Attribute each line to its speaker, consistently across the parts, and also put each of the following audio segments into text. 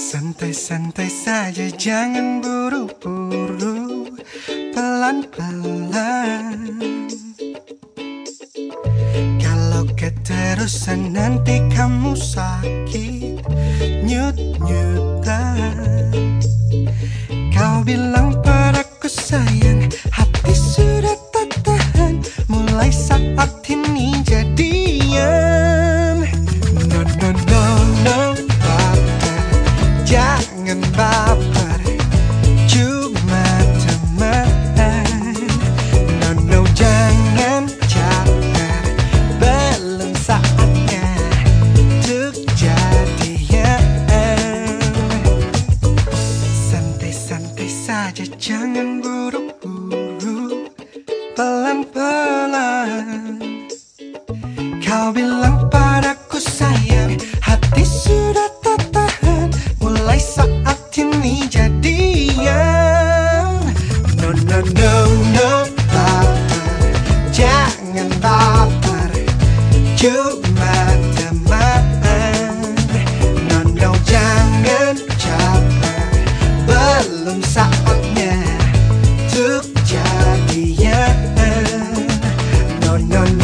Speaker 1: Santai-santai saja jangan buru-buru. Pelan-pelan. Kalau keterusan nanti kamu sakit. Nyut-nyutan. Kau bilang padaku sayang jangan buru-buru Pelan-pelan. Kau bilang padaku sayang Hati sudah tak tahan. Mulai saat ini jadian No, no, no, no Baper Jangan baper Cuma teman. No, no, jangan caper Belum saatnya No,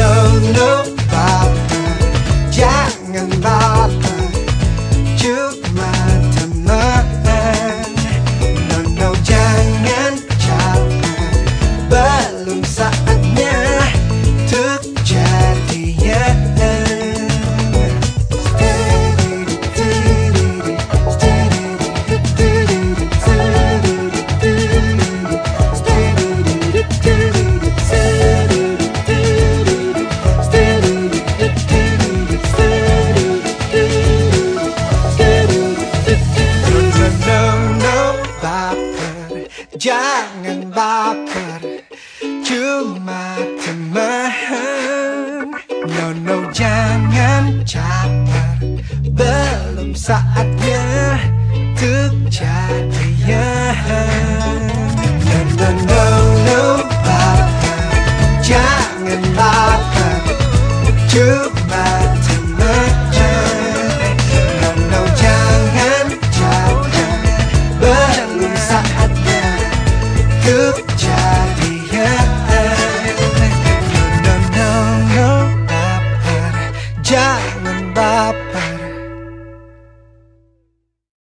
Speaker 1: Jangan baper Cuma teman No no jangan caper Belum saatnya Untuk jadian No no no no baper Jangan baper Cuma já